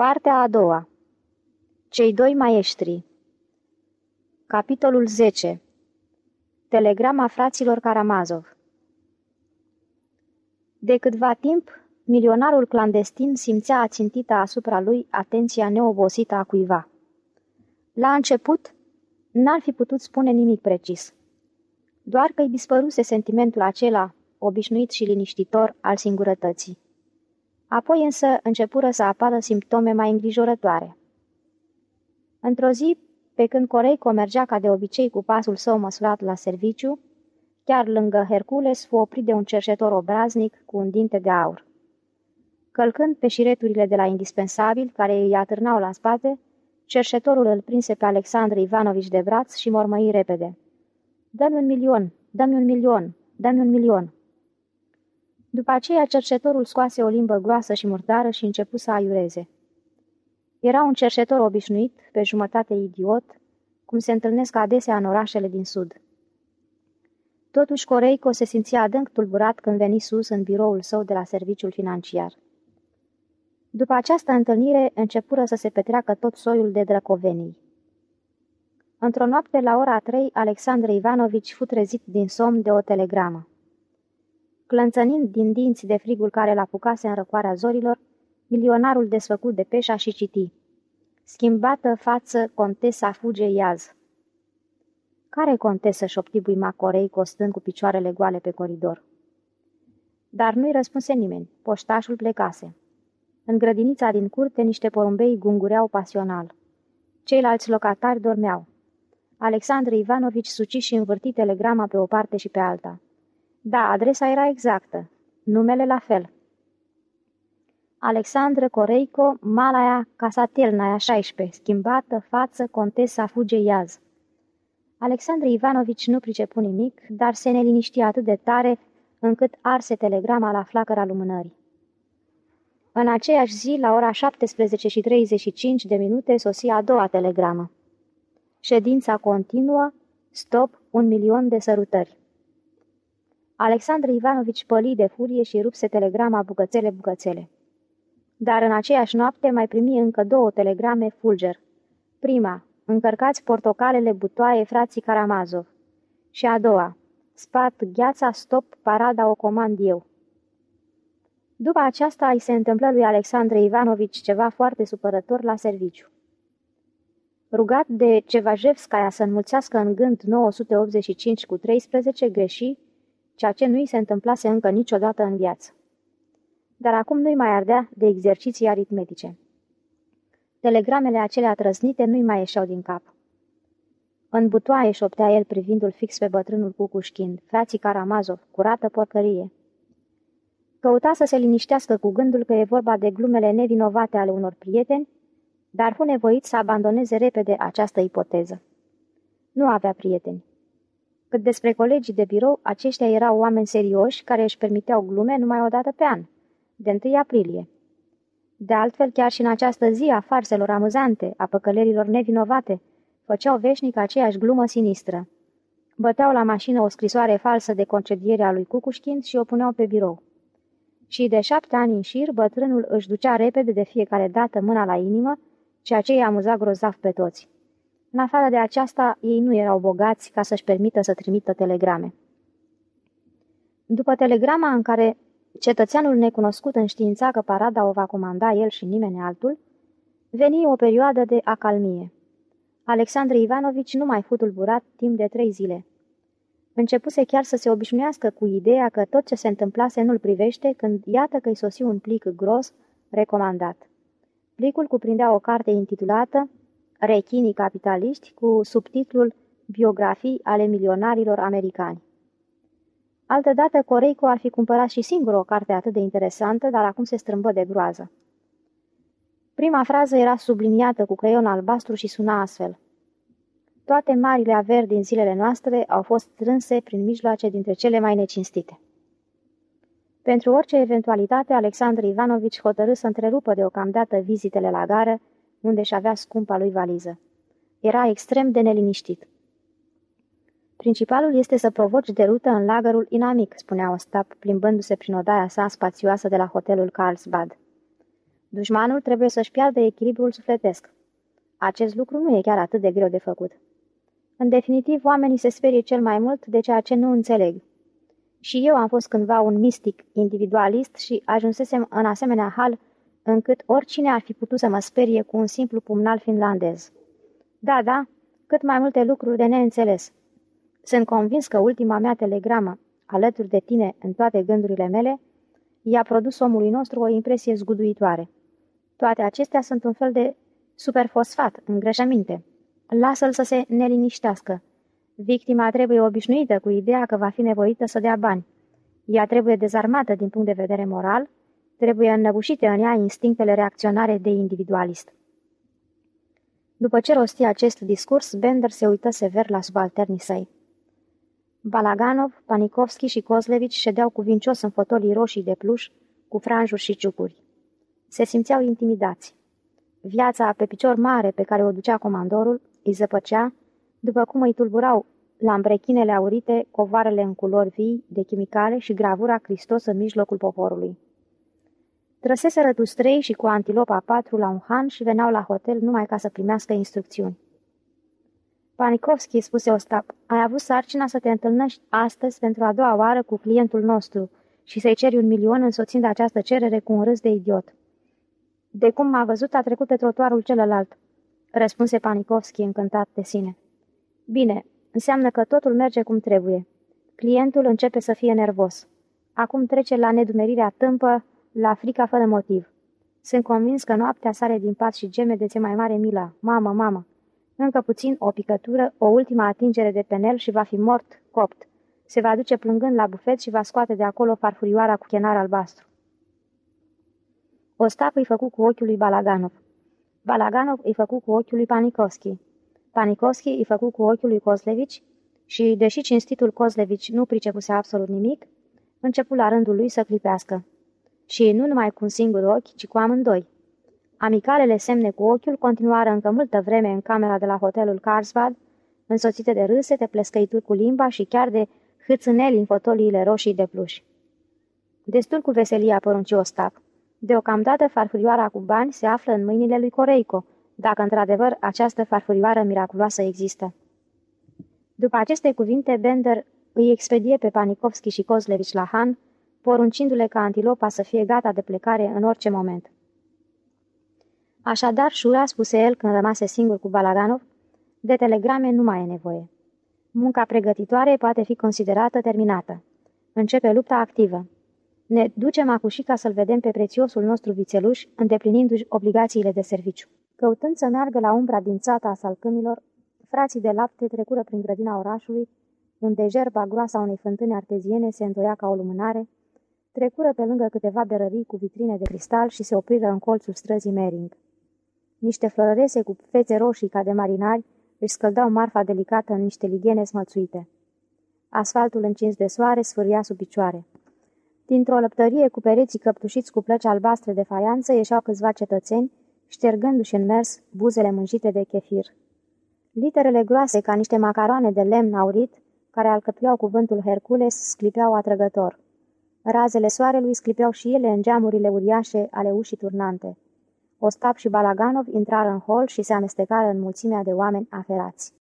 Partea a doua Cei doi maestri Capitolul 10 Telegrama fraților Karamazov De câtva timp, milionarul clandestin simțea ațintită asupra lui atenția neobosită a cuiva. La început, n-ar fi putut spune nimic precis. Doar că îi dispăruse sentimentul acela, obișnuit și liniștitor, al singurătății. Apoi însă începură să apară simptome mai îngrijorătoare. Într-o zi, pe când Coreico mergea ca de obicei cu pasul său măsurat la serviciu, chiar lângă Hercules fu oprit de un cerșetor obraznic cu un dinte de aur. Călcând pe șireturile de la indispensabil, care îi atârnau la spate, cerșetorul îl prinse pe Alexandru Ivanovici de braț și mormăi repede. Dă-mi un milion, dă-mi un milion, dă-mi un milion. După aceea, cercetorul scoase o limbă groasă și murdară și începu să aiureze. Era un cercetor obișnuit, pe jumătate idiot, cum se întâlnesc adesea în orașele din sud. Totuși, Coreico se simțea adânc tulburat când veni sus în biroul său de la serviciul financiar. După această întâlnire, începură să se petreacă tot soiul de drăcovenii. Într-o noapte, la ora trei, Alexandru Ivanovici fu trezit din somn de o telegramă. Clănțănind din dinți de frigul care l-apucase în răcoarea zorilor, milionarul desfăcut de peșa și citi. Schimbată față, contesa fuge iaz. Care contesă șopti buima Corei costând cu picioarele goale pe coridor? Dar nu-i răspunse nimeni. Poștașul plecase. În grădinița din curte, niște porumbei gungureau pasional. Ceilalți locatari dormeau. Alexandru Ivanovici suci și învârti telegrama pe o parte și pe alta. Da, adresa era exactă. Numele la fel. Alexandru Coreico, Malaia Casatelnaia 16, schimbată, față, contesa fuge iaz. Alexandru Ivanovici nu pricepu nimic, dar se neliniștia atât de tare încât arse telegrama la flacăra lumânării. În aceeași zi, la ora 17 și 35 de minute, sosi a doua telegramă. Ședința continuă, stop, un milion de sărutări. Alexandru Ivanovici păli de furie și rupse telegrama bucățele-bucățele. Dar în aceeași noapte mai primi încă două telegrame fulger. Prima, încărcați portocalele butoaie frații Karamazov. Și a doua, spart gheața, stop, parada o comand eu. După aceasta îi se întâmplă lui Alexandru Ivanovici ceva foarte supărător la serviciu. Rugat de Cevajevskaya să înmulțească în gând 985 cu 13, greși, ceea ce nu i se întâmplase încă niciodată în viață. Dar acum nu-i mai ardea de exerciții aritmetice. Telegramele acelea trăznite nu-i mai ieșeau din cap. În butoaie șoptea el privindul fix pe bătrânul Cucușchin, frații Karamazov, curată porcărie. Căuta să se liniștească cu gândul că e vorba de glumele nevinovate ale unor prieteni, dar fu nevoit să abandoneze repede această ipoteză. Nu avea prieteni. Cât despre colegii de birou, aceștia erau oameni serioși care își permiteau glume numai o dată pe an, de 1 aprilie. De altfel, chiar și în această zi a farselor amuzante, a păcălerilor nevinovate, făceau veșnic aceeași glumă sinistră. Băteau la mașină o scrisoare falsă de concediere a lui Cucușchind și o puneau pe birou. Și de șapte ani în șir, bătrânul își ducea repede de fiecare dată mâna la inimă, ceea ce îi amuza grozav pe toți. În afară de aceasta, ei nu erau bogați ca să-și permită să trimită telegrame. După telegrama în care cetățeanul necunoscut înștiința că parada o va comanda el și nimeni altul, veni o perioadă de acalmie. Alexandru Ivanovici nu mai fu tulburat timp de trei zile. Începuse chiar să se obișnuiască cu ideea că tot ce se întâmplase nu-l privește când iată că-i sosi un plic gros recomandat. Plicul cuprindea o carte intitulată Rechinii capitaliști cu subtitlul Biografii ale milionarilor americani. Altădată, Coreico ar fi cumpărat și singur o carte atât de interesantă, dar acum se strâmbă de groază. Prima frază era subliniată cu creion albastru și suna astfel. Toate marile averi din zilele noastre au fost strânse prin mijloace dintre cele mai necinstite. Pentru orice eventualitate, Alexandru Ivanovici hotărâ să întrerupă deocamdată vizitele la gară, unde și avea scumpa lui valiză. Era extrem de neliniștit. Principalul este să provoci derută în lagărul inamic, spunea Ostap, plimbându-se prin odaia sa spațioasă de la hotelul Carlsbad. Dușmanul trebuie să-și piardă echilibrul sufletesc. Acest lucru nu e chiar atât de greu de făcut. În definitiv, oamenii se sperie cel mai mult de ceea ce nu înțeleg. Și eu am fost cândva un mistic individualist și ajunsesem în asemenea hal încât oricine ar fi putut să mă sperie cu un simplu pumnal finlandez. Da, da, cât mai multe lucruri de neînțeles. Sunt convins că ultima mea telegramă, alături de tine în toate gândurile mele, i-a produs omului nostru o impresie zguduitoare. Toate acestea sunt un fel de superfosfat, îngrășăminte. Lasă-l să se neliniștească. Victima trebuie obișnuită cu ideea că va fi nevoită să dea bani. Ea trebuie dezarmată din punct de vedere moral, trebuie înnăbușite în ea instinctele reacționare de individualist. După ce rosti acest discurs, Bender se uită sever la subalternii săi. Balaganov, Panikovski și Kozlevici ședeau cuvincios în fotolii roșii de pluș, cu franjuri și ciucuri. Se simțeau intimidați. Viața pe picior mare pe care o ducea comandorul îi zăpăcea, după cum îi tulburau lambrechinele aurite, covarele în culori vii, de chimicale și gravura Hristos în mijlocul poporului. Trăseseră trei și cu antilopa patru la un han și veneau la hotel numai ca să primească instrucțiuni. Panikovski, spuse Ostap, ai avut sarcina să te întâlnești astăzi pentru a doua oară cu clientul nostru și să-i ceri un milion însoțind această cerere cu un râs de idiot. De cum m-a văzut, a trecut pe trotuarul celălalt, răspunse Panikovski încântat de sine. Bine, înseamnă că totul merge cum trebuie. Clientul începe să fie nervos. Acum trece la nedumerirea tâmpă, la frica fără motiv. Sunt convins că noaptea sare din pat și geme de ce mai mare mila. Mamă, mamă! Încă puțin o picătură, o ultimă atingere de penel și va fi mort, copt. Se va duce plângând la bufet și va scoate de acolo farfurioara cu chenar albastru. Ostap îi făcu cu ochiul lui Balaganov. Balaganov îi făcu cu ochiul lui Panikovski. Panikovski îi făcu cu ochiul lui Kozlevici și, deși cinstitul Kozlevici nu pricepuse absolut nimic, începu la rândul lui să clipească. Și nu numai cu un singur ochi, ci cu amândoi. Amicalele semne cu ochiul continuară încă multă vreme în camera de la hotelul Carlsbad, însoțite de râsete, plescăituri cu limba și chiar de hâțâneli în fotoliile roșii de pluș. Destul cu veselia porunci Ostap. Deocamdată farfurioara cu bani se află în mâinile lui Coreico, dacă într-adevăr această farfurioară miraculoasă există. După aceste cuvinte, Bender îi expedie pe Panikovski și Kozlevici la Han, poruncindu-le ca antilopa să fie gata de plecare în orice moment. Așadar, Șura, spuse el când rămase singur cu Balaganov, de telegrame nu mai e nevoie. Munca pregătitoare poate fi considerată terminată. Începe lupta activă. Ne ducem acuși ca să-l vedem pe prețiosul nostru vițeluș, îndeplinindu-și obligațiile de serviciu. Căutând să meargă la umbra din țata a salcâmilor, frații de lapte trecură prin grădina orașului, unde gerba groasa unei fântâni arteziene se întoia ca o lumânare, trecură pe lângă câteva berării cu vitrine de cristal și se opriră în colțul străzii Mering. Niște florărese cu fețe roșii ca de marinari își scăldau marfa delicată în niște lighene smățuite. Asfaltul încins de soare sfâria sub picioare. Dintr-o lăptărie cu pereții căptușiți cu plăci albastre de faianță ieșeau câțiva cetățeni, ștergându-și în mers buzele mânjite de chefir. Literele groase ca niște macaroane de lemn aurit, care alcătuiau cuvântul Hercules, sclipeau atrăgător. Razele soarelui sclipeau și ele în geamurile uriașe ale ușii turnante. Ostap și Balaganov intrară în hol și se amestecară în mulțimea de oameni aferați.